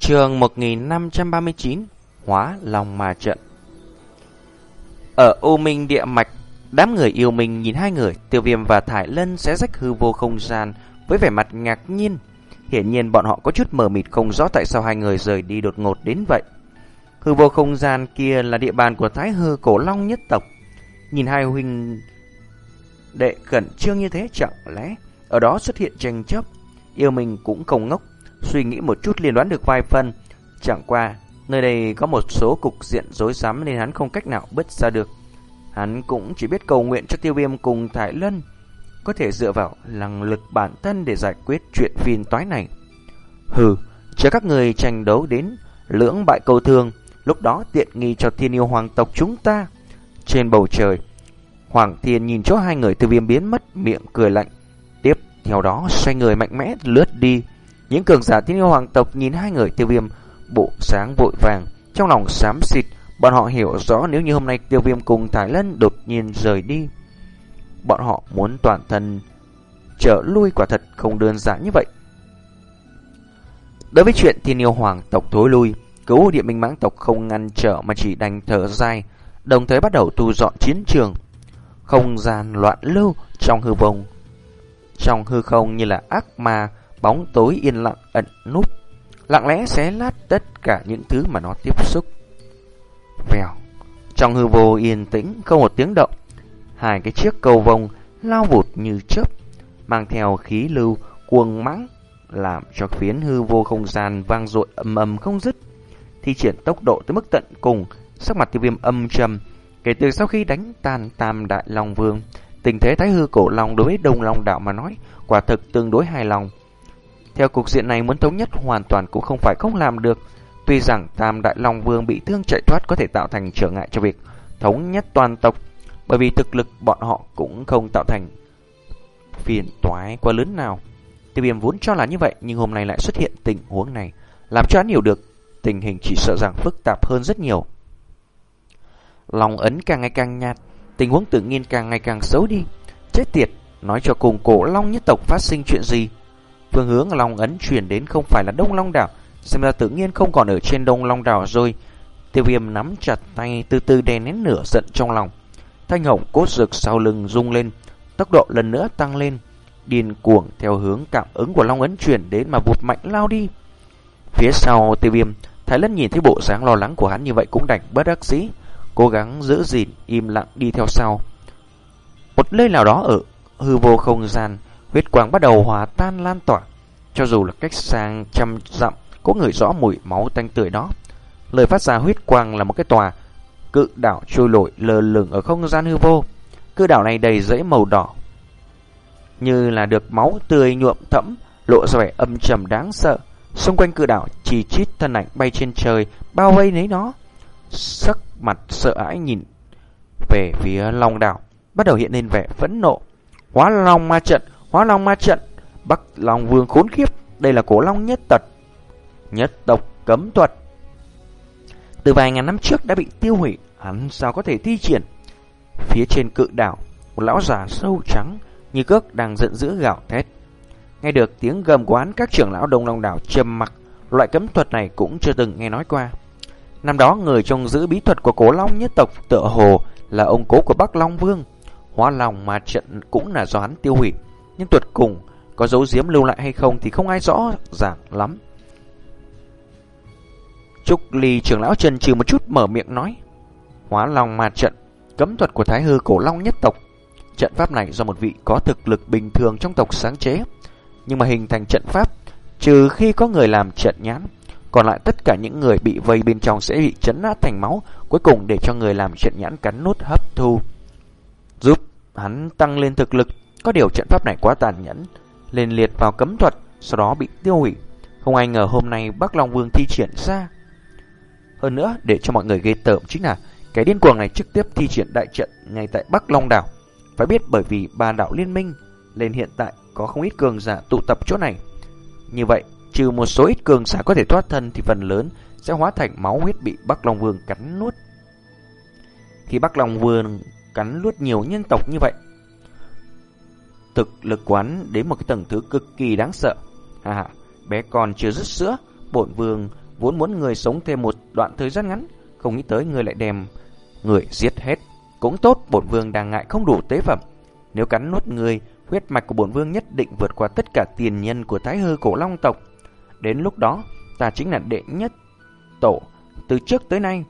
Trường 1539 Hóa Long Ma Trận. Ở U Minh Địa Mạch, Đám người yêu mình nhìn hai người, Tiêu viêm và Thải Lân sẽ rách hư vô không gian Với vẻ mặt ngạc nhiên. Hiển nhiên bọn họ có chút mờ mịt không rõ Tại sao hai người rời đi đột ngột đến vậy. Hư vô không gian kia là địa bàn của Thái Hư Cổ Long nhất tộc. Nhìn hai huynh đệ khẩn trương như thế, chẳng lẽ Ở đó xuất hiện tranh chấp? Yêu mình cũng không ngốc. Suy nghĩ một chút liền đoán được vài phần. Chẳng qua, Nơi đây có một số cục diện rối rắm Nên hắn không cách nào bứt ra được. Hắn cũng chỉ biết cầu nguyện cho tiêu viêm cùng Thái Lân, Có thể dựa vào năng lực bản thân Để giải quyết chuyện phiền toái này. Hừ, Chờ các người tranh đấu đến Lưỡng bại cầu thương Lúc đó tiện nghi cho thiên yêu hoàng tộc chúng ta. Trên bầu trời, Hoàng thiên nhìn chỗ hai người tiêu viêm biến mất, Miệng cười lạnh. Tiếp theo đó, xoay người mạnh mẽ lướt đi những cường giả thiên yêu hoàng tộc nhìn hai người tiêu viêm bộ sáng vội vàng, trong lòng xám xịt, bọn họ hiểu rõ nếu như hôm nay tiêu viêm cùng Thái Lân đột nhiên rời đi. Bọn họ muốn toàn thân trở lui quả thật không đơn giản như vậy. Đối với chuyện thiên yêu hoàng tộc thối lui, cứu địa minh mãng tộc không ngăn trở mà chỉ đành thở dài, đồng thời bắt đầu tu dọn chiến trường. Không gian loạn lưu trong hư vông. Trong hư không như là ác ma, bóng tối yên lặng ẩn núp, lặng lẽ xé lát tất cả những thứ mà nó tiếp xúc. Vèo, trong hư vô yên tĩnh không một tiếng động, hai cái chiếc cầu vồng lao vụt như chớp, mang theo khí lưu cuồng mãng, làm cho phiến hư vô không gian vang dội ầm ầm không dứt. Thi triển tốc độ tới mức tận cùng, sắc mặt tiêu viêm âm trầm, kể từ sau khi đánh tan Tam Đại Long Vương, tình thế thái hư cổ long đối với Đông Long đạo mà nói, quả thực tương đối hài lòng. Theo cục diện này muốn thống nhất hoàn toàn cũng không phải không làm được. Tuy rằng Tam Đại Long Vương bị thương chạy thoát có thể tạo thành trở ngại cho việc thống nhất toàn tộc, bởi vì thực lực bọn họ cũng không tạo thành phiền toái quá lớn nào. Tiêu viêm vốn cho là như vậy nhưng hôm nay lại xuất hiện tình huống này, làm cho hắn hiểu được tình hình chỉ sợ rằng phức tạp hơn rất nhiều. Lòng ấn càng ngày càng nhạt, tình huống tự nhiên càng ngày càng xấu đi. Chết tiệt, nói cho cùng cổ long nhất tộc phát sinh chuyện gì? Phương hướng Long ấn chuyển đến không phải là Đông Long đảo, xem ra tự nhiên không còn ở trên Đông Long đảo rồi. Tiêu Viêm nắm chặt tay từ từ đè nén nửa giận trong lòng. Thanh hồng cốt rực sau lưng rung lên, tốc độ lần nữa tăng lên, điên cuồng theo hướng cảm ứng của Long ấn chuyển đến mà vụt mạnh lao đi. Phía sau Tiêu Viêm, Thái Lân nhìn thấy bộ dáng lo lắng của hắn như vậy cũng đành bất đắc dĩ, cố gắng giữ gìn im lặng đi theo sau. Một nơi nào đó ở hư vô không gian, huyết quang bắt đầu hòa tan lan tỏa. Cho dù là cách sang trăm dặm, có người rõ mùi máu tanh tươi đó. Lời phát ra huyết quang là một cái tòa cự đảo trôi nổi lờ lửng ở không gian hư vô. Cự đảo này đầy rẫy màu đỏ, như là được máu tươi nhuộm thẫm, lộ ra vẻ âm trầm đáng sợ. Xung quanh cự đảo chỉ chít thân ảnh bay trên trời, bao vây lấy nó. Sắc mặt sợ hãi nhìn về phía long đảo, bắt đầu hiện lên vẻ phẫn nộ. Hóa long ma trận, Hóa Long ma trận, Bắc Long Vương khốn khiếp, đây là cổ long nhất tật. Nhất tộc cấm thuật. Từ vài ngàn năm trước đã bị tiêu hủy, hắn sao có thể thi triển? Phía trên cự đảo, một lão già sâu trắng như cước đang giận dữ gào thét. Nghe được tiếng gầm quán các trưởng lão Đông Long đảo trầm mặc, loại cấm thuật này cũng chưa từng nghe nói qua. Năm đó người trông giữ bí thuật của cổ long nhất tộc tựa hồ là ông cố của Bắc Long Vương. Hóa lòng ma trận cũng là do hắn tiêu hủy nhưng tuột cùng có dấu diếm lưu lại hay không thì không ai rõ ràng lắm. Trúc Ly trưởng lão trần trừ một chút mở miệng nói. Hóa lòng ma trận, cấm thuật của Thái Hư cổ long nhất tộc. Trận pháp này do một vị có thực lực bình thường trong tộc sáng chế. Nhưng mà hình thành trận pháp, trừ khi có người làm trận nhãn, còn lại tất cả những người bị vây bên trong sẽ bị chấn nát thành máu, cuối cùng để cho người làm trận nhãn cắn nút hấp thu. Giúp hắn tăng lên thực lực, có điều trận pháp này quá tàn nhẫn, lên liệt vào cấm thuật, sau đó bị tiêu hủy. Không ai ngờ hôm nay Bắc Long Vương thi triển ra. Hơn nữa, để cho mọi người ghê tởm chính là cái điên cuồng này trực tiếp thi triển đại trận ngay tại Bắc Long đảo. Phải biết bởi vì ba đảo liên minh, lên hiện tại có không ít cường giả tụ tập chỗ này. Như vậy, trừ một số ít cường giả có thể thoát thân thì phần lớn sẽ hóa thành máu huyết bị Bắc Long Vương cắn nuốt. Khi Bắc Long Vương cắn nuốt nhiều nhân tộc như vậy, thực lực quán đến một cái tầng thứ cực kỳ đáng sợ. à bé con chưa dứt sữa, bổn vương vốn muốn người sống thêm một đoạn thời gian ngắn, không nghĩ tới người lại đem người giết hết. Cũng tốt, bổn vương đang ngại không đủ tế phẩm. Nếu cắn nuốt người, huyết mạch của bổn vương nhất định vượt qua tất cả tiền nhân của thái hư cổ long tộc. Đến lúc đó, ta chính là đệ nhất tổ từ trước tới nay.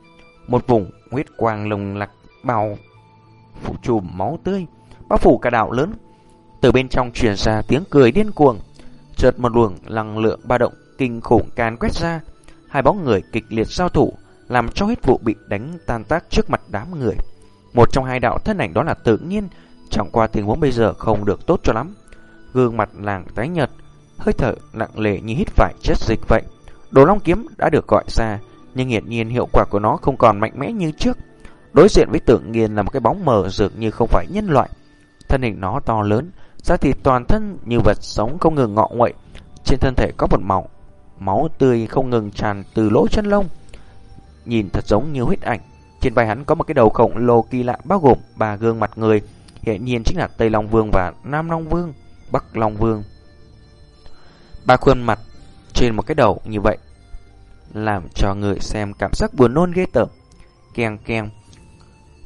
Một vùng huyết quang lồng lạc bao phủ trùm máu tươi, bao phủ cả đảo lớn. Từ bên trong truyền ra tiếng cười điên cuồng, chợt một luồng năng lượng ba động kinh khủng can quét ra, hai bóng người kịch liệt giao thủ, làm cho huyết vụ bị đánh tan tác trước mặt đám người. Một trong hai đạo thân ảnh đó là tự nhiên, chẳng qua tình huống bây giờ không được tốt cho lắm. Gương mặt làng tái nhợt, hơi thở nặng lệ như hít phải chất dịch vậy. Đồ Long kiếm đã được gọi ra, nhưng hiển nhiên hiệu quả của nó không còn mạnh mẽ như trước. Đối diện với tự nhiên là một cái bóng mờ dường như không phải nhân loại. Thân hình nó to lớn, da thịt toàn thân như vật sống không ngừng ngọ nguậy. Trên thân thể có một màu máu tươi không ngừng tràn từ lỗ chân lông. Nhìn thật giống như huyết ảnh. Trên vai hắn có một cái đầu khổng lồ kỳ lạ bao gồm ba gương mặt người, hiện nhiên chính là Tây Long Vương và Nam Long Vương, Bắc Long Vương. Ba khuôn mặt trên một cái đầu như vậy làm cho người xem cảm giác buồn nôn ghê tởm. Keng keng.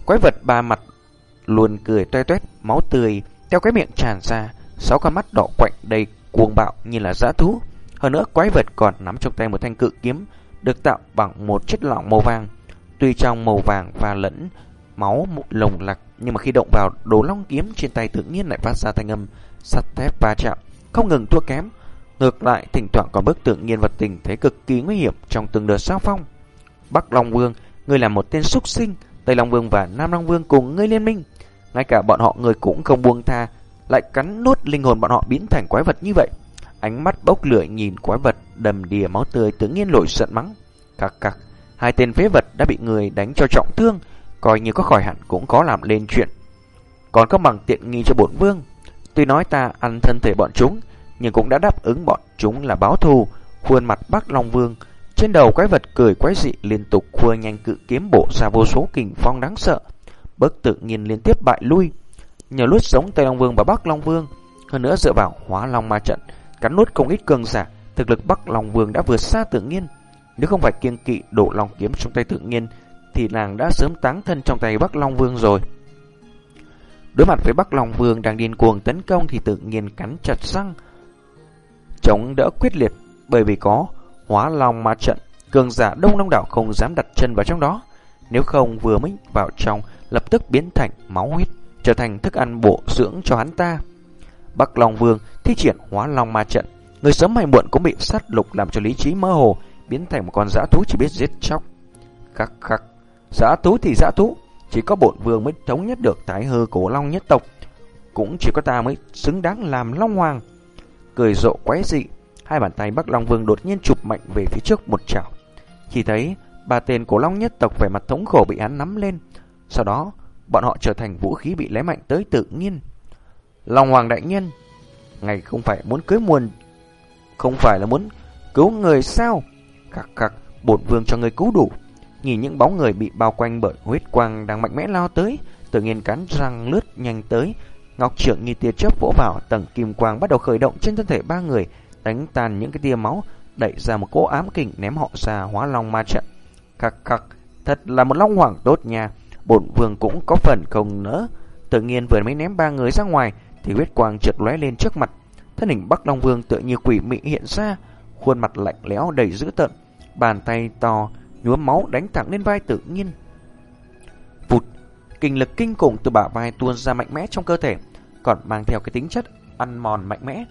Quái vật ba mặt luôn cười toe toét, máu tươi theo cái miệng tràn ra, sáu con mắt đỏ quạnh đầy cuồng bạo như là dã thú. Hơn nữa quái vật còn nắm trong tay một thanh cự kiếm được tạo bằng một chất lỏng màu vàng. Tuy trong màu vàng và lẫn máu lồng lặc nhưng mà khi động vào đồ long kiếm trên tay tự nhiên lại phát ra thanh âm sắt thép va chạm, không ngừng thua kém. Ngược lại, thỉnh thoảng còn bức tự nhiên vật tình thế cực kỳ nguy hiểm trong từng đợt sao phong. Bắc Long Vương, ngươi là một tên súc sinh, Tây Long Vương và Nam Long Vương cùng ngươi liên minh. Ngay cả bọn họ người cũng không buông tha, lại cắn nốt linh hồn bọn họ biến thành quái vật như vậy. Ánh mắt bốc lửa nhìn quái vật đầm đìa máu tươi tự nhiên nổi giận mắng. Cặc cặc, hai tên phế vật đã bị người đánh cho trọng thương, coi như có khỏi hẳn cũng có làm lên chuyện. Còn có bằng tiện nghi cho bổn vương. Tuy nói ta ăn thân thể bọn chúng, nhưng cũng đã đáp ứng bọn chúng là báo thù. Khuôn mặt bác Long Vương, trên đầu quái vật cười quái dị liên tục khua nhanh cự kiếm bổ ra vô số kình phong đáng sợ. Bất tự nhiên liên tiếp bại lui. Nhờ lút sống Tây Long Vương và Bắc Long Vương, hơn nữa dựa vào hóa long ma trận, cắn nuốt không ít cường giả, thực lực Bắc Long Vương đã vượt xa tự nhiên. Nếu không phải kiêng kỵ đổ long kiếm trong tay tự nhiên, thì nàng đã sớm táng thân trong tay Bắc Long Vương rồi. Đối mặt với Bắc Long Vương đang điên cuồng tấn công thì tự nhiên cắn chặt răng, chống đỡ quyết liệt bởi vì có hóa long ma trận, cường giả đông đông đảo không dám đặt chân vào trong đó. Nếu không vừa mới vào trong, lập tức biến thành máu huyết, trở thành thức ăn bổ dưỡng cho hắn ta. Bắc Long Vương thi triển hóa long ma trận, người sớm hay muộn cũng bị sát lục làm cho lý trí mơ hồ, biến thành một con dã thú chỉ biết giết chóc. Khắc khắc, dã thú thì dã thú, chỉ có bổn vương mới thống nhất được thái hư cổ long nhất tộc, cũng chỉ có ta mới xứng đáng làm long hoàng. Cười rộ quái dị, hai bàn tay Bắc Long Vương đột nhiên chụp mạnh về phía trước một chảo. Chỉ thấy ba tên cổ long nhất tộc vẻ mặt thống khổ bị hắn nắm lên, sau đó bọn họ trở thành vũ khí bị lé mạnh tới tự nhiên. Long Hoàng đại nhân, ngày không phải muốn cưới muôn, không phải là muốn cứu người sao? Khắc khắc, bổn vương cho người cứu đủ. Nhìn những bóng người bị bao quanh bởi huyết quang đang mạnh mẽ lao tới, tự nhiên cắn răng lướt nhanh tới. Ngọc trưởng như tia chớp vỗ vào, tầng kim quang bắt đầu khởi động trên thân thể ba người, đánh tan những cái tia máu, đẩy ra một cỗ ám kình ném họ ra hóa long ma trận. Khắc khắc, thật là một long hoàng tốt nha. Bổn vương cũng có phần không nỡ. Tự nhiên vừa mới ném ba người ra ngoài thì huyết quang chợt lóe lên trước mặt. Thân hình Bắc Long Vương tựa như quỷ mị hiện ra, khuôn mặt lạnh lẽo đầy dữ tợn, bàn tay to nhuốm máu đánh thẳng lên vai tự nhiên. Vụt, kinh lực kinh khủng từ bả vai tuôn ra mạnh mẽ trong cơ thể, còn mang theo cái tính chất ăn mòn mạnh mẽ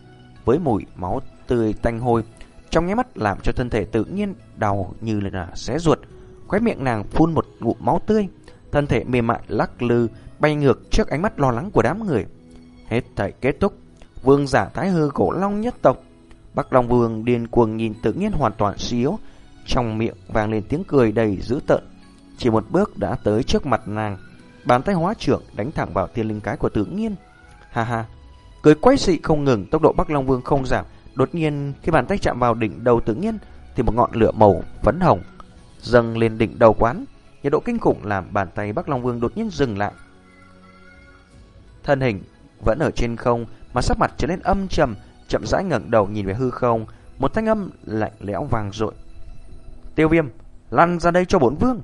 với mùi máu tươi tanh hôi, trong nháy mắt làm cho thân thể tự nhiên đau như là xé ruột. Khóe miệng nàng phun một ngụm máu tươi, thân thể mềm mại lắc lư bay ngược trước ánh mắt lo lắng của đám người. Hết thảy kết thúc, vương giả thái hư cổ long nhất tộc Bắc Long Vương điên cuồng nhìn tự nhiên hoàn toàn suy yếu, trong miệng vang lên tiếng cười đầy dữ tợn. Chỉ một bước đã tới trước mặt nàng, bàn tay hóa trưởng đánh thẳng vào tiên linh cái của tự nhiên. Ha ha, cười quay dị không ngừng, tốc độ Bắc Long Vương không giảm. Đột nhiên khi bàn tay chạm vào đỉnh đầu tự nhiên thì một ngọn lửa màu phấn hồng dâng lên đỉnh đầu quán. Nhiệt độ kinh khủng làm bàn tay Bắc Long Vương đột nhiên dừng lại. Thân hình vẫn ở trên không mà sắc mặt trở nên âm trầm, chậm rãi ngẩng đầu nhìn về hư không, một thanh âm lạnh lẽo vang dội. Tiêu viêm, lăn ra đây cho bổn vương.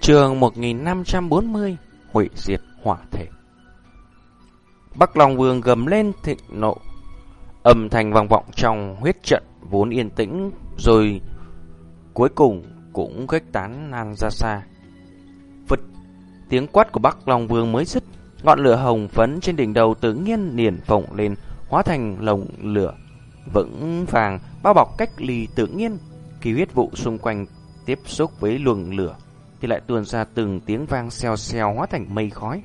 Trường 1540 Hủy diệt hỏa thể Bắc Long Vương gầm lên thịnh nộ, Âm thanh vang vọng trong huyết trận Vốn yên tĩnh, Rồi cuối cùng Cũng khuếch tán nan ra xa Phật, Tiếng quát của Bắc Long Vương mới dứt, Ngọn lửa hồng phấn trên đỉnh đầu tự nhiên liền phồng lên, Hóa thành lồng lửa Vững vàng, bao bọc cách ly tự nhiên Khi huyết vụ xung quanh tiếp xúc với luồng lửa thì lại tuôn ra từng tiếng vang xèo xèo hóa thành mây khói.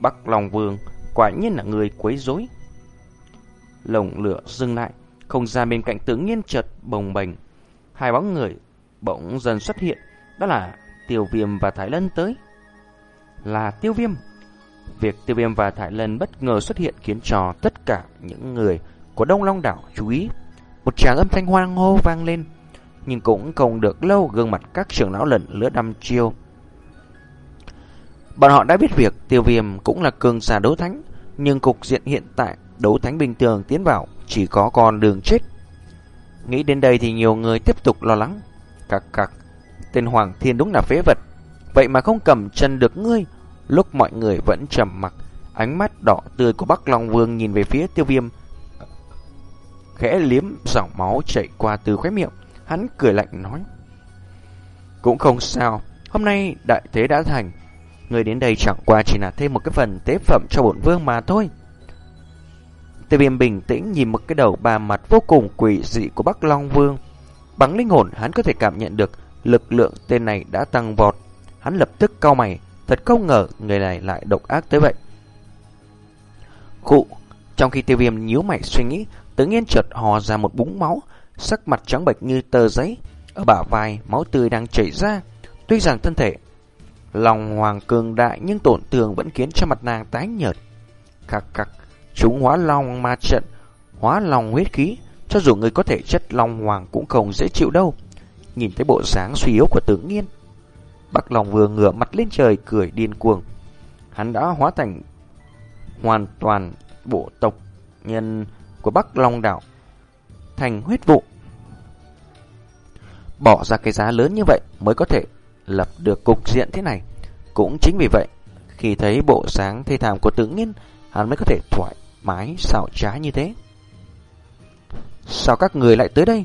Bắc Long Vương quả nhiên là người quấy rối. Lồng lửa dừng lại, không gian bên cạnh tự nhiên chợt bồng bềnh. Hai bóng người bỗng dần xuất hiện, đó là Tiêu Viêm và Thái Lân tới. Là Tiêu Viêm. Việc Tiêu Viêm và Thái Lân bất ngờ xuất hiện khiến cho tất cả những người của Đông Long đảo chú ý. Một tràng âm thanh hoang hô vang lên nhưng cũng không được lâu gương mặt các trưởng lão lần lứa đăm chiêu. Bọn họ đã biết việc tiêu viêm cũng là cường giả đấu thánh, nhưng cục diện hiện tại đấu thánh bình thường tiến vào chỉ có con đường chết. Nghĩ đến đây thì nhiều người tiếp tục lo lắng. Cặc cặc, tên Hoàng Thiên đúng là phế vật, vậy mà không cầm chân được ngươi. Lúc mọi người vẫn trầm mặc, ánh mắt đỏ tươi của Bắc Long Vương nhìn về phía tiêu viêm, khẽ liếm dòng máu chảy qua từ khóe miệng. Hắn cười lạnh nói. Cũng không sao, hôm nay đại thế đã thành. Người đến đây chẳng qua chỉ là thêm một cái phần tế phẩm cho bổn vương mà thôi. Tề viêm bình tĩnh nhìn một cái đầu ba mặt vô cùng quỷ dị của Bắc Long Vương. Bằng linh hồn hắn có thể cảm nhận được lực lượng tên này đã tăng vọt. Hắn lập tức cau mày, thật không ngờ người này lại độc ác tới vậy. Khụ, trong khi tiêu viêm nhíu mày suy nghĩ, tự nhiên chợt hò ra một búng máu, sắc mặt trắng bệch như tờ giấy, ở bả vai máu tươi đang chảy ra. Tuy rằng thân thể lòng hoàng cường đại nhưng tổn thương vẫn khiến cho mặt nàng tái nhợt. Khắc khắc, chúng hóa long ma trận, hóa lòng huyết khí, cho dù người có thể chất long hoàng cũng không dễ chịu đâu. Nhìn thấy bộ sáng suy yếu của tướng nghiên, Bắc Long vừa ngửa mặt lên trời cười điên cuồng. Hắn đã hóa thành hoàn toàn bộ tộc nhân của Bắc Long đảo thành huyết vụ. Bỏ ra cái giá lớn như vậy mới có thể lập được cục diện thế này. Cũng chính vì vậy, khi thấy bộ sáng thê thảm của tự nhiên, hắn mới có thể thoải mái xảo trá như thế. Sao các người lại tới đây?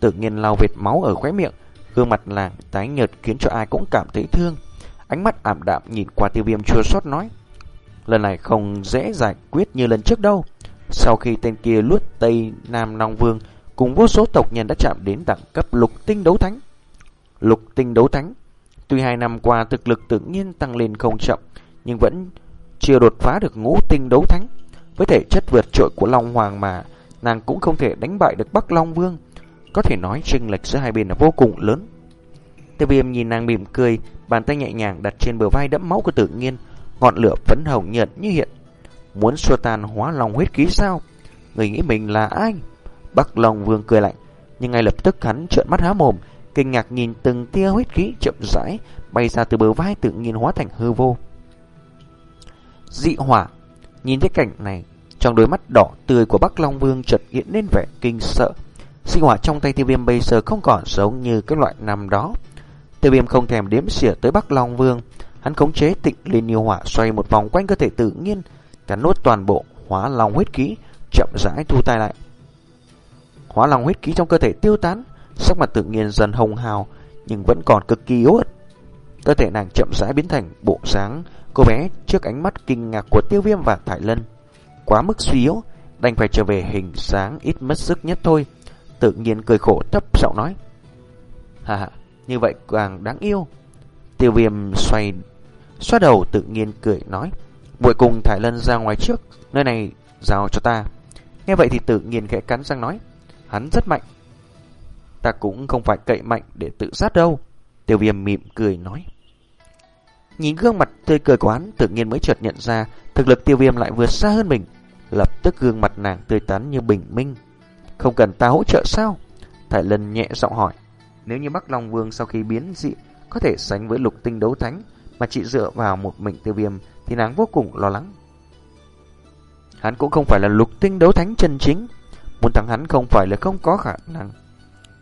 Tự nhiên lau vệt máu ở khóe miệng, gương mặt làng tái nhợt khiến cho ai cũng cảm thấy thương. Ánh mắt ảm đạm nhìn qua tiêu viêm chua xót nói. Lần này không dễ giải quyết như lần trước đâu. Sau khi tên kia luốt Tây Nam Long Vương cùng vô số tộc nhân đã chạm đến đẳng cấp lục tinh đấu thánh. Lục tinh đấu thánh, tuy hai năm qua thực lực tự nhiên tăng lên không chậm, nhưng vẫn chưa đột phá được ngũ tinh đấu thánh. Với thể chất vượt trội của Long Hoàng mà, nàng cũng không thể đánh bại được Bắc Long Vương. Có thể nói chênh lệch giữa hai bên là vô cùng lớn. Tiêu viêm nhìn nàng mỉm cười, bàn tay nhẹ nhàng đặt trên bờ vai đẫm máu của tự nhiên, ngọn lửa phấn hồng nhợt như hiện. Muốn xua tan hóa lòng huyết ký sao? Người nghĩ mình là ai? Bắc Long Vương cười lạnh, nhưng ngay lập tức hắn trợn mắt há mồm, kinh ngạc nhìn từng tia huyết khí chậm rãi bay ra từ bờ vai tự nhiên hóa thành hư vô. Dị hỏa, nhìn thấy cảnh này, trong đôi mắt đỏ tươi của Bắc Long Vương chợt hiện lên vẻ kinh sợ. Dị hỏa trong tay tiêu viêm bây giờ không còn giống như cái loại năm đó. Tiêu viêm không thèm đếm xỉa tới Bắc Long Vương, hắn khống chế tịnh liên yêu hỏa xoay một vòng quanh cơ thể tự nhiên, cắn nốt toàn bộ hóa long huyết khí, chậm rãi thu tay lại. Hóa long huyết khí trong cơ thể tiêu tán, sắc mặt tự nhiên dần hồng hào, nhưng vẫn còn cực kỳ yếu ớt. Cơ thể nàng chậm rãi biến thành bộ dáng cô bé trước ánh mắt kinh ngạc của Tiêu Viêm và Thải Lân. Quá mức suy yếu, đành phải trở về hình dáng ít mất sức nhất thôi. Tự nhiên cười khổ thấp giọng nói: "Hà hà, như vậy càng đáng yêu." Tiêu Viêm xoay xoa đầu tự nhiên cười nói: "Muội cùng Thải Lân ra ngoài trước, nơi này giao cho ta." Nghe vậy thì tự nhiên khẽ cắn răng nói: hắn rất mạnh. Ta cũng không phải cậy mạnh để tự sát đâu. Tiêu viêm mỉm cười nói. Nhìn gương mặt tươi cười của hắn, tự nhiên mới chợt nhận ra thực lực tiêu viêm lại vượt xa hơn mình. Lập tức gương mặt nàng tươi tắn như bình minh. Không cần ta hỗ trợ sao? Thải Lân nhẹ giọng hỏi. Nếu như Bắc Long Vương sau khi biến dị có thể sánh với lục tinh đấu thánh, mà chỉ dựa vào một mình tiêu viêm thì nàng vô cùng lo lắng. Hắn cũng không phải là lục tinh đấu thánh chân chính, muốn thắng hắn không phải là không có khả năng.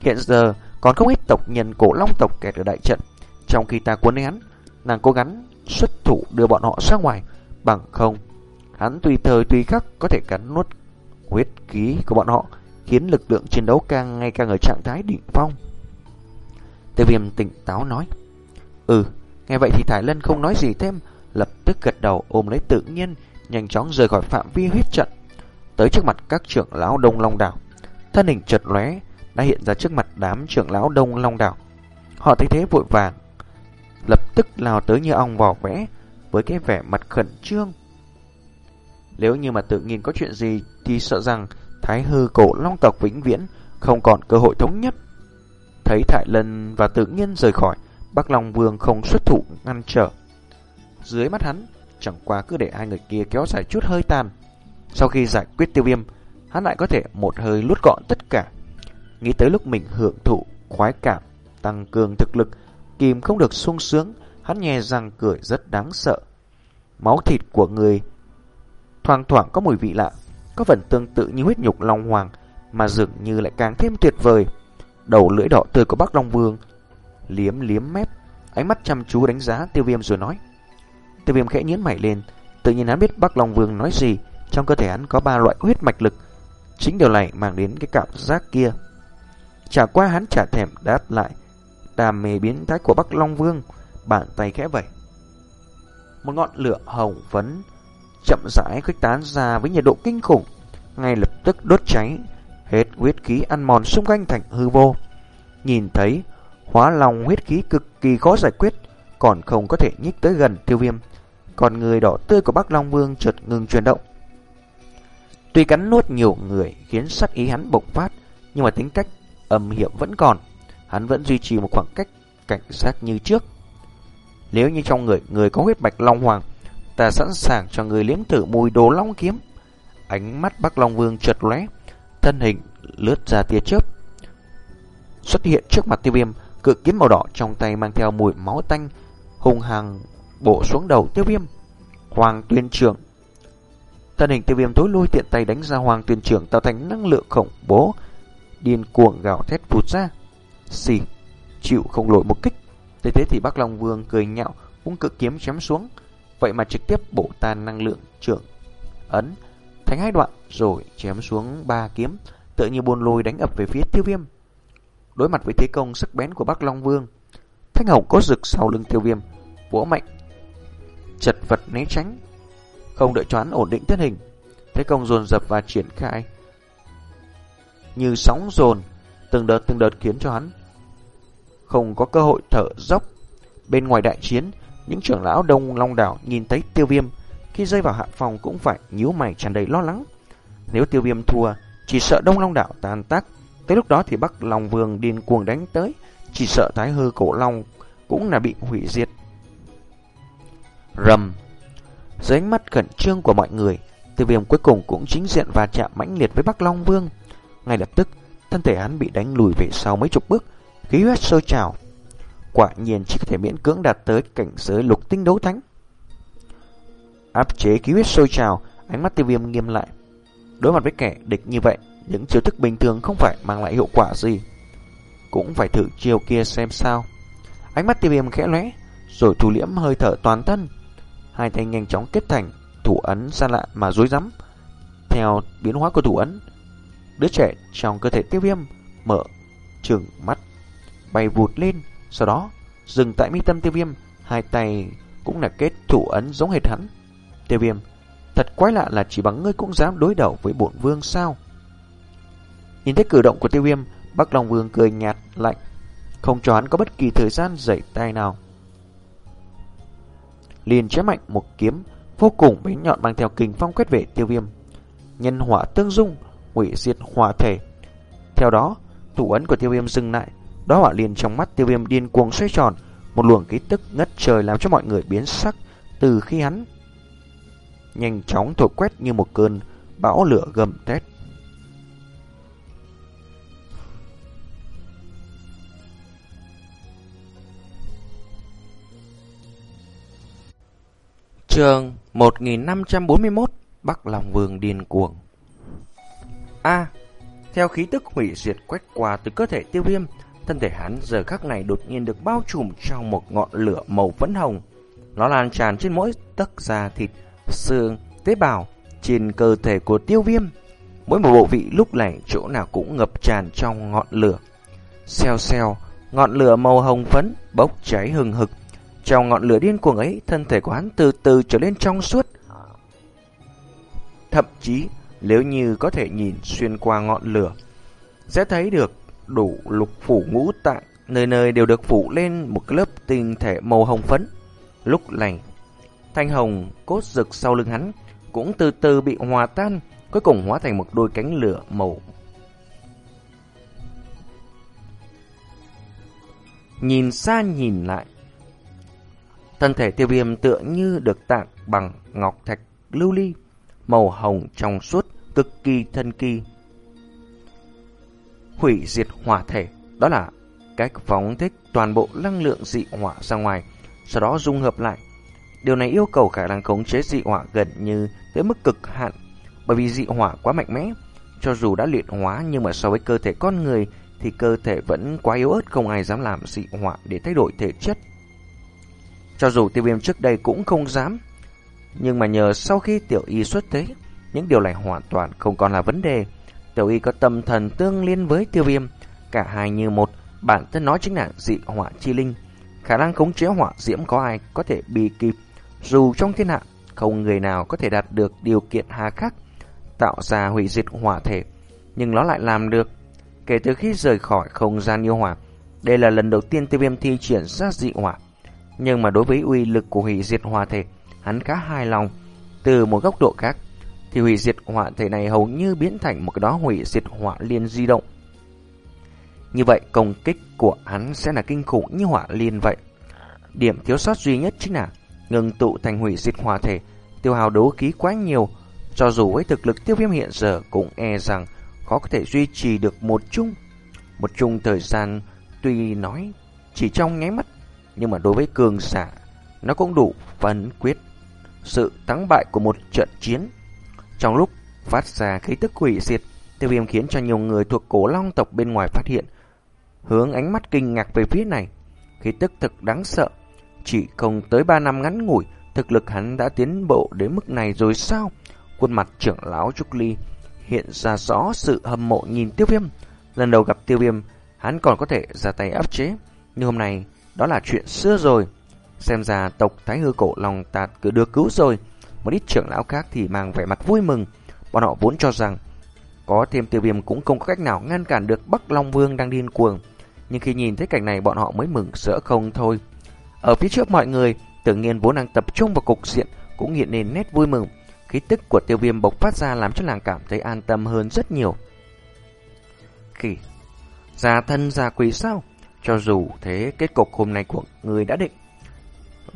Hiện giờ còn không ít tộc nhân cổ long tộc kẹt ở đại trận, trong khi ta cuốn hắn, nàng cố gắng xuất thủ đưa bọn họ ra ngoài, bằng không. Hắn tùy thời tùy khắc có thể cắn nuốt huyết khí của bọn họ, khiến lực lượng chiến đấu càng ngày càng ở trạng thái đỉnh phong. Tiêu viêm tỉnh táo nói. Ừ, nghe vậy thì Thái Lân không nói gì thêm, lập tức gật đầu ôm lấy tự nhiên, nhanh chóng rời khỏi phạm vi huyết trận, tới trước mặt các trưởng lão Đông Long Đảo. Thân hình chợt lóe đã hiện ra trước mặt đám trưởng lão Đông Long Đảo. Họ thấy thế vội vàng, lập tức lao tới như ong vò vẽ, với cái vẻ mặt khẩn trương. Nếu như mà tự nhiên có chuyện gì thì sợ rằng Thái hư cổ long tộc vĩnh viễn không còn cơ hội thống nhất. Thấy Thải Lân và tự nhiên rời khỏi, Bắc Long Vương không xuất thủ ngăn trở. Dưới mắt hắn, chẳng qua cứ để hai người kia kéo dài chút hơi tàn. Sau khi giải quyết tiêu viêm, hắn lại có thể một hơi lút gọn tất cả. Nghĩ tới lúc mình hưởng thụ, khoái cảm, tăng cường thực lực, kìm không được sung sướng, hắn nhè răng cười rất đáng sợ. Máu thịt của người thoang thoảng có mùi vị lạ, có phần tương tự như huyết nhục long hoàng, mà dường như lại càng thêm tuyệt vời. Đầu lưỡi đỏ tươi của Bắc Long Vương liếm liếm mép, ánh mắt chăm chú đánh giá Tiêu Viêm rồi nói: Tiêu Viêm khẽ nhếch mày lên, tự nhiên hắn biết Bắc Long Vương nói gì, trong cơ thể hắn có ba loại huyết mạch lực, chính điều này mang đến cái cảm giác kia. Chả qua hắn trả thèm đáp lại, Đàm mê biến thái của Bắc Long Vương, bàn tay khẽ vẩy. Một ngọn lửa hồng phấn chậm rãi khuếch tán ra với nhiệt độ kinh khủng, ngay lập tức đốt cháy, hết huyết khí ăn mòn xung quanh thành hư vô. Nhìn thấy, hóa lòng huyết khí cực kỳ khó giải quyết, còn không có thể nhích tới gần tiêu viêm. Còn người đỏ tươi của Bắc Long Vương chợt ngừng chuyển động. Tuy cắn nuốt nhiều người khiến sát ý hắn bộc phát, nhưng mà tính cách âm hiểm vẫn còn. Hắn vẫn duy trì một khoảng cách cảnh sát như trước. Nếu như trong người người có huyết bạch Long Hoàng, ta sẵn sàng cho người liếm thử mùi đồ long kiếm. Ánh mắt Bắc Long Vương chợt lóe, thân hình lướt ra tia chớp. Xuất hiện trước mặt tiêu viêm, cự kiếm màu đỏ trong tay mang theo mùi máu tanh, hung hăng bổ xuống đầu tiêu viêm. Hoàng tuyên trưởng Thân hình tiêu viêm tối lui tiện tay đánh ra hoàng tuyên trưởng tạo thành năng lượng khổng bố, điên cuồng gào thét vụt ra. Xì, chịu không lội một kích. Thế thế thì Bắc Long Vương cười nhạo, vung cự kiếm chém xuống, vậy mà trực tiếp bổ tan năng lượng trưởng ấn thành hai đoạn rồi chém xuống ba kiếm, tựa như buôn lôi đánh ập về phía Tiêu Viêm. Đối mặt với thế công sắc bén của Bắc Long Vương, Thanh Hồng có rực sau lưng Tiêu Viêm, vỗ mạnh, chật vật né tránh, không đợi choán ổn định thân hình, thế công dồn dập và triển khai như sóng dồn, từng đợt từng đợt khiến cho hắn không có cơ hội thở dốc. Bên ngoài đại chiến, những trưởng lão Đông Long Đảo nhìn thấy tiêu viêm khi rơi vào hạ phòng cũng phải nhíu mày tràn đầy lo lắng. Nếu tiêu viêm thua, chỉ sợ Đông Long Đảo tan tác. Tới lúc đó thì Bắc Long Vương điên cuồng đánh tới, chỉ sợ Thái Hư Cổ Long cũng là bị hủy diệt. Rầm Dưới ánh mắt khẩn trương của mọi người, tiêu viêm cuối cùng cũng chính diện và chạm mãnh liệt với Bắc Long Vương. Ngay lập tức, thân thể hắn bị đánh lùi về sau mấy chục bước, khí huyết sôi trào, quả nhiên chỉ có thể miễn cưỡng đạt tới cảnh giới lục tinh đấu thánh. Áp chế khí huyết sôi trào, ánh mắt tiêu viêm nghiêm lại. Đối mặt với kẻ địch như vậy, những chiêu thức bình thường không phải mang lại hiệu quả gì. Cũng phải thử chiêu kia xem sao. Ánh mắt tiêu viêm khẽ lóe, rồi thu liễm hơi thở toàn thân. Hai tay nhanh chóng kết thành, thủ ấn xa lạ mà dối rắm Theo biến hóa của thủ ấn, đứa trẻ trong cơ thể tiêu viêm mở trừng mắt, bay vụt lên, sau đó, dừng tại mi tâm tiêu viêm, hai tay cũng là kết thủ ấn giống hệt hắn. Tiêu viêm, thật quái lạ là chỉ bằng ngươi cũng dám đối đầu với bổn vương sao? Nhìn thấy cử động của tiêu viêm, Bắc Long Vương cười nhạt lạnh, không cho hắn có bất kỳ thời gian dậy tay nào. Liền chém mạnh một kiếm, vô cùng bén nhọn mang theo kình phong quét về tiêu viêm. Nhân hỏa tương dung, hủy diệt hỏa thể. Theo đó, thủ ấn của tiêu viêm dừng lại, đó hỏa liền trong mắt tiêu viêm điên cuồng xoay tròn, một luồng khí tức ngất trời làm cho mọi người biến sắc từ khi hắn nhanh chóng thổi quét như một cơn bão lửa gầm thét. Trường 1541 Bắc Long Vương điên cuồng A. Theo khí tức hủy diệt quét qua từ cơ thể tiêu viêm Thân thể hắn giờ khắc này đột nhiên được bao trùm trong một ngọn lửa màu phấn hồng. Nó lan tràn trên mỗi tấc da thịt, xương, tế bào trên cơ thể của tiêu viêm. Mỗi một bộ vị lúc này chỗ nào cũng ngập tràn trong ngọn lửa. Xeo xeo, ngọn lửa màu hồng phấn bốc cháy hừng hực. Trong ngọn lửa điên cuồng ấy, thân thể của hắn từ từ trở lên trong suốt. Thậm chí, nếu như có thể nhìn xuyên qua ngọn lửa, sẽ thấy được đủ lục phủ ngũ tạng, nơi nơi đều được phủ lên một lớp tinh thể màu hồng phấn. Lúc này, thanh hồng cốt rực sau lưng hắn cũng từ từ bị hòa tan, cuối cùng hóa thành một đôi cánh lửa màu Nhìn xa nhìn lại, Thân thể tiêu viêm tựa như được tạng bằng ngọc thạch lưu ly, màu hồng trong suốt, cực kỳ thân kỳ. Hủy diệt hỏa thể, đó là cách phóng thích toàn bộ năng lượng dị hỏa ra ngoài, sau đó dung hợp lại. Điều này yêu cầu khả năng khống chế dị hỏa gần như tới mức cực hạn, bởi vì dị hỏa quá mạnh mẽ. Cho dù đã luyện hóa nhưng mà so với cơ thể con người thì cơ thể vẫn quá yếu ớt không ai dám làm dị hỏa để thay đổi thể chất. Cho dù tiêu viêm trước đây cũng không dám nhưng mà nhờ sau khi tiểu y xuất thế Những điều này hoàn toàn không còn là vấn đề. Tiểu y có tâm thần tương liên với tiêu viêm. Cả hai như một Bản thân nó chính là dị họa chi linh. Khả năng khống chế họa diễm có ai có thể bị kịp Dù trong thiên hạ Không người nào có thể đạt được điều kiện hà khắc Tạo ra hủy diệt hỏa thể. Nhưng nó lại làm được. Kể từ khi rời khỏi không gian yêu hỏa Đây là lần đầu tiên tiêu viêm thi triển ra dị hỏa. Nhưng mà đối với uy lực của hủy diệt hỏa thể, hắn khá hài lòng. Từ một góc độ khác, thì hủy diệt hỏa thể này hầu như biến thành một cái đó hủy diệt hỏa liên di động. Như vậy, công kích của hắn sẽ là kinh khủng như hỏa liên vậy. Điểm thiếu sót duy nhất chính là ngừng tụ thành hủy diệt hỏa thể, tiêu hào đấu khí quá nhiều. Cho dù với thực lực tiêu viêm hiện giờ cũng e rằng khó có thể duy trì được một chung. Một chung thời gian tuy nói chỉ trong nháy mắt nhưng mà đối với cường giả, nó cũng đủ phấn quyết sự thắng bại của một trận chiến. Trong lúc phát ra khí tức quỷ diệt, tiêu viêm khiến cho nhiều người thuộc cổ long tộc bên ngoài phát hiện, hướng ánh mắt kinh ngạc về phía này. Khí tức thực đáng sợ, chỉ không tới 3 năm ngắn ngủi, thực lực hắn đã tiến bộ đến mức này rồi sao? Khuôn mặt trưởng lão Trúc Ly hiện ra rõ sự hâm mộ nhìn tiêu viêm. Lần đầu gặp tiêu viêm, hắn còn có thể ra tay áp chế. Nhưng hôm nay, đó là chuyện xưa rồi. Xem ra tộc Thái Hư Cổ lòng tạt cứ được cứu rồi. Một ít trưởng lão khác thì mang vẻ mặt vui mừng. Bọn họ vốn cho rằng có thêm tiêu viêm cũng không có cách nào ngăn cản được Bắc Long Vương đang điên cuồng. Nhưng khi nhìn thấy cảnh này bọn họ mới mừng rỡ không thôi. Ở phía trước mọi người, tự nhiên vốn đang tập trung vào cục diện cũng hiện lên nét vui mừng. Khí tức của tiêu viêm bộc phát ra làm cho làng cảm thấy an tâm hơn rất nhiều. Khỉ, già thân già quỷ sao? Cho dù thế kết cục hôm nay của người đã định.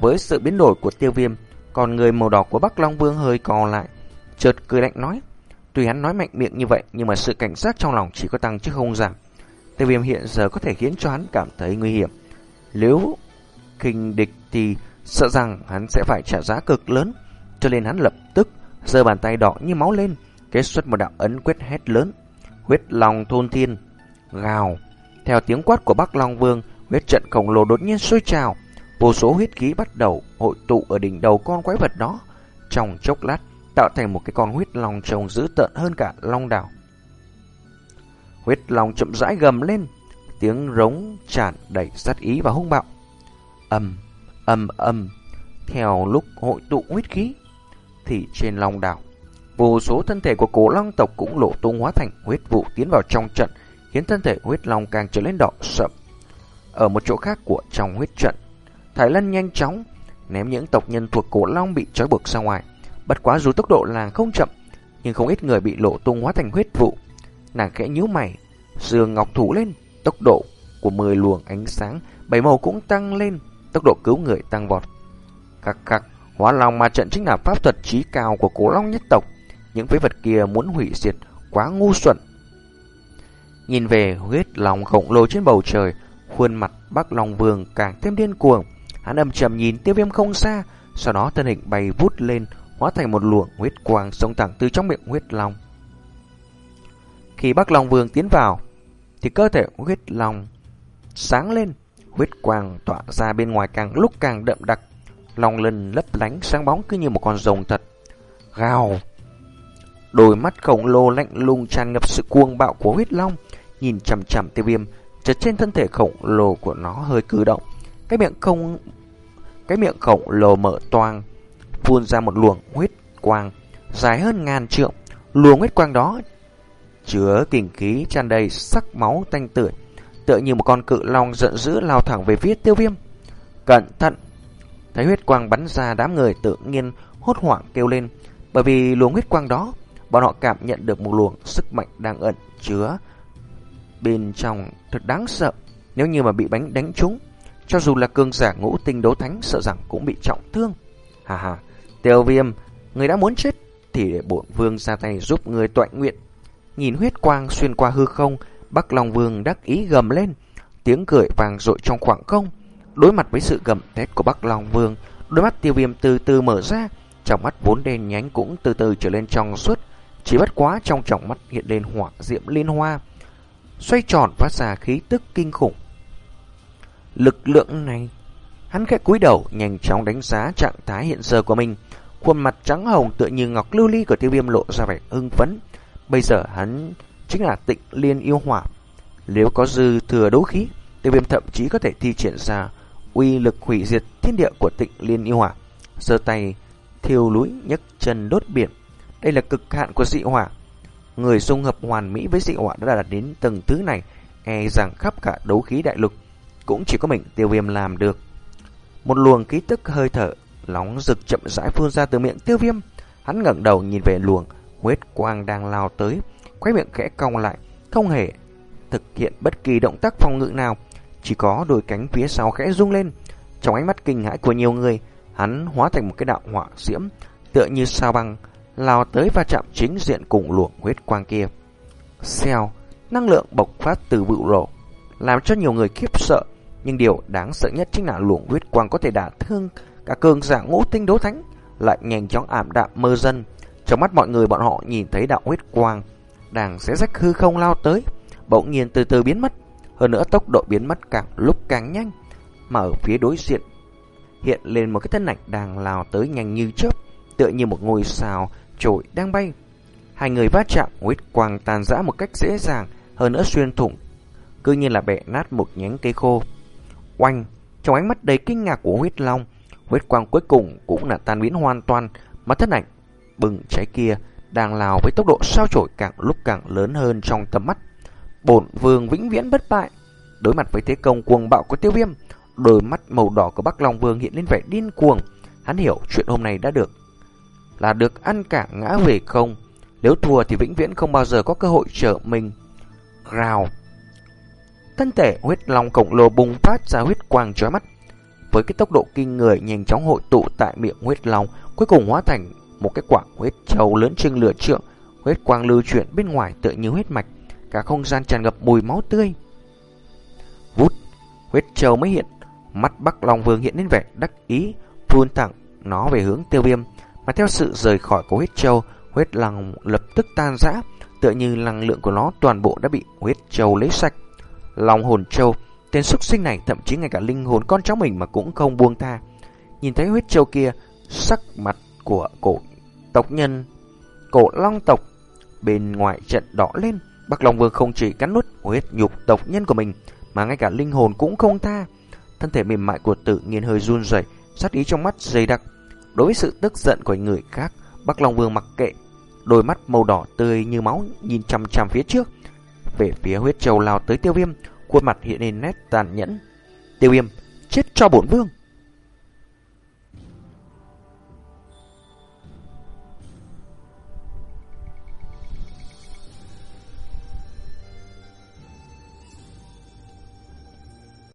Với sự biến đổi của tiêu viêm, còn người màu đỏ của Bắc Long Vương hơi co lại, chợt cười lạnh nói. Tuy hắn nói mạnh miệng như vậy, nhưng mà sự cảnh giác trong lòng chỉ có tăng chứ không giảm. Tiêu viêm hiện giờ có thể khiến cho hắn cảm thấy nguy hiểm. Nếu kinh địch thì sợ rằng hắn sẽ phải trả giá cực lớn, cho nên hắn lập tức giơ bàn tay đỏ như máu lên, kết xuất một đạo ấn quyết hét lớn. Huyết lòng thôn thiên, gào. Theo tiếng quát của Bắc Long Vương, huyết trận khổng lồ đột nhiên sôi trào, vô số huyết khí bắt đầu hội tụ ở đỉnh đầu con quái vật đó. Trong chốc lát, tạo thành một cái con huyết long trông dữ tợn hơn cả long đảo. Huyết long chậm rãi gầm lên, tiếng rống tràn đầy sát ý và hung bạo. Ầm, ầm ầm, theo lúc hội tụ huyết khí thì trên long đảo, vô số thân thể của cổ long tộc cũng lộ tung hóa thành huyết vụ tiến vào trong trận khiến thân thể huyết long càng trở lên đỏ sậm. Ở một chỗ khác của trong huyết trận, Thái Lân nhanh chóng ném những tộc nhân thuộc cổ long bị trói buộc ra ngoài. Bất quá dù tốc độ làng không chậm, nhưng không ít người bị lộ tung hóa thành huyết vụ. Nàng khẽ nhíu mày, dương ngọc thủ lên, tốc độ của 10 luồng ánh sáng, bảy màu cũng tăng lên, tốc độ cứu người tăng vọt. Các các, hóa long ma trận chính là pháp thuật trí cao của cổ long nhất tộc. Những phế vật kia muốn hủy diệt quá ngu xuẩn. Nhìn về huyết lòng khổng lồ trên bầu trời, khuôn mặt Bắc Long Vương càng thêm điên cuồng. Hắn âm trầm nhìn tiêu viêm không xa, sau đó thân hình bay vút lên, hóa thành một luồng huyết quang sông thẳng từ trong miệng huyết long. Khi Bắc Long Vương tiến vào, thì cơ thể huyết long sáng lên, huyết quang tỏa ra bên ngoài càng lúc càng đậm đặc, long lân lấp lánh sáng bóng cứ như một con rồng thật. Gào! Đôi mắt khổng lồ lạnh lùng tràn ngập sự cuồng bạo của huyết long, nhìn chằm chằm tiêu viêm, chợt trên thân thể khổng lồ của nó hơi cử động, cái miệng không cái miệng khổng lồ mở toang, phun ra một luồng huyết quang dài hơn ngàn trượng. Luồng huyết quang đó chứa kinh khí tràn đầy sắc máu tanh tưởi, tựa như một con cự long giận dữ lao thẳng về phía Tiêu Viêm. Cẩn thận! Thấy huyết quang bắn ra đám người tự nhiên hốt hoảng kêu lên, bởi vì luồng huyết quang đó, bọn họ cảm nhận được một luồng sức mạnh đang ẩn chứa bên trong thật đáng sợ. Nếu như mà bị bánh đánh trúng, cho dù là cường giả ngũ tinh đấu thánh sợ rằng cũng bị trọng thương. Hà hà, tiêu viêm, người đã muốn chết thì để bổn vương ra tay giúp người tọa nguyện. Nhìn huyết quang xuyên qua hư không, Bắc Long Vương đắc ý gầm lên, tiếng cười vàng rội trong khoảng không. Đối mặt với sự gầm thét của Bắc Long Vương, đôi mắt tiêu viêm từ từ mở ra, trong mắt vốn đen nhánh cũng từ từ trở lên trong suốt, chỉ bất quá trong trọng mắt hiện lên hỏa diệm liên hoa, xoay tròn phát ra khí tức kinh khủng. Lực lượng này, hắn khẽ cúi đầu nhanh chóng đánh giá trạng thái hiện giờ của mình, khuôn mặt trắng hồng tựa như ngọc lưu ly của tiêu viêm lộ ra vẻ hưng phấn. Bây giờ hắn chính là tịnh liên yêu hỏa. Nếu có dư thừa đấu khí, tiêu viêm thậm chí có thể thi triển ra uy lực hủy diệt thiên địa của tịnh liên yêu hỏa. giơ tay thiêu núi nhấc chân đốt biển. Đây là cực hạn của dị hỏa. Người dung hợp hoàn mỹ với dị hỏa đã đạt đến tầng thứ này, e rằng khắp cả đấu khí đại lục cũng chỉ có mình tiêu viêm làm được. Một luồng khí tức hơi thở nóng rực chậm rãi phun ra từ miệng tiêu viêm. Hắn ngẩng đầu nhìn về luồng huyết quang đang lao tới, khóe miệng khẽ cong lại, không hề thực hiện bất kỳ động tác phòng ngự nào, chỉ có đôi cánh phía sau khẽ rung lên. Trong ánh mắt kinh hãi của nhiều người, hắn hóa thành một cái đạo hỏa diễm, tựa như sao băng, lao tới và chạm chính diện cùng luồng huyết quang kia. Xèo, năng lượng bộc phát từ vụ rổ, làm cho nhiều người khiếp sợ, nhưng điều đáng sợ nhất chính là luồng huyết quang có thể đả thương cả cường giả ngũ tinh đấu thánh, lại nhanh chóng ảm đạm mơ dân. Trong mắt mọi người bọn họ nhìn thấy đạo huyết quang đang xé rách hư không lao tới, bỗng nhiên từ từ biến mất. Hơn nữa tốc độ biến mất càng lúc càng nhanh, mà ở phía đối diện hiện lên một cái thân ảnh đang lao tới nhanh như chớp, tựa như một ngôi sao trội đang bay. Hai người va chạm, huyết quang tàn rã một cách dễ dàng, hơn nữa xuyên thủng, cứ như là bẻ nát một nhánh cây khô. Oanh, trong ánh mắt đầy kinh ngạc của huyết long, huyết quang cuối cùng cũng là tan biến hoàn toàn, mà thân ảnh bừng cháy kia đang lao với tốc độ sao chổi càng lúc càng lớn hơn trong tầm mắt. Bổn vương vĩnh viễn bất bại. Đối mặt với thế công cuồng bạo của tiêu viêm, đôi mắt màu đỏ của Bắc Long Vương hiện lên vẻ điên cuồng. Hắn hiểu chuyện hôm nay đã được là được ăn cả ngã về không. Nếu thua thì vĩnh viễn không bao giờ có cơ hội trở mình. Rào. Thân thể huyết long khổng lồ bùng phát ra huyết quang chói mắt. Với cái tốc độ kinh người nhanh chóng hội tụ tại miệng huyết long, cuối cùng hóa thành một cái quả huyết trâu lớn chừng lửa trượng, huyết quang lưu chuyển bên ngoài tựa như huyết mạch, cả không gian tràn ngập mùi máu tươi. Vút, huyết trâu mới hiện, mắt Bắc Long Vương hiện lên vẻ đắc ý, phun thẳng nó về hướng Tiêu Viêm, mà theo sự rời khỏi của huyết châu, huyết lòng lập tức tan rã, tựa như năng lượng của nó toàn bộ đã bị huyết châu lấy sạch. Long hồn châu, tên xuất sinh này thậm chí ngay cả linh hồn con cháu mình mà cũng không buông tha. Nhìn thấy huyết châu kia, sắc mặt của cổ tộc nhân, cổ long tộc bên ngoài trận đỏ lên. Bắc Long Vương không chỉ cắn nuốt huyết nhục tộc nhân của mình, mà ngay cả linh hồn cũng không tha. Thân thể mềm mại của tự nhiên hơi run rẩy, sát ý trong mắt dày đặc. Đối với sự tức giận của người khác, Bắc Long Vương mặc kệ, đôi mắt màu đỏ tươi như máu nhìn chằm chằm phía trước. Về phía huyết châu lao tới tiêu viêm, khuôn mặt hiện lên nét tàn nhẫn. Tiêu viêm, chết cho bổn vương!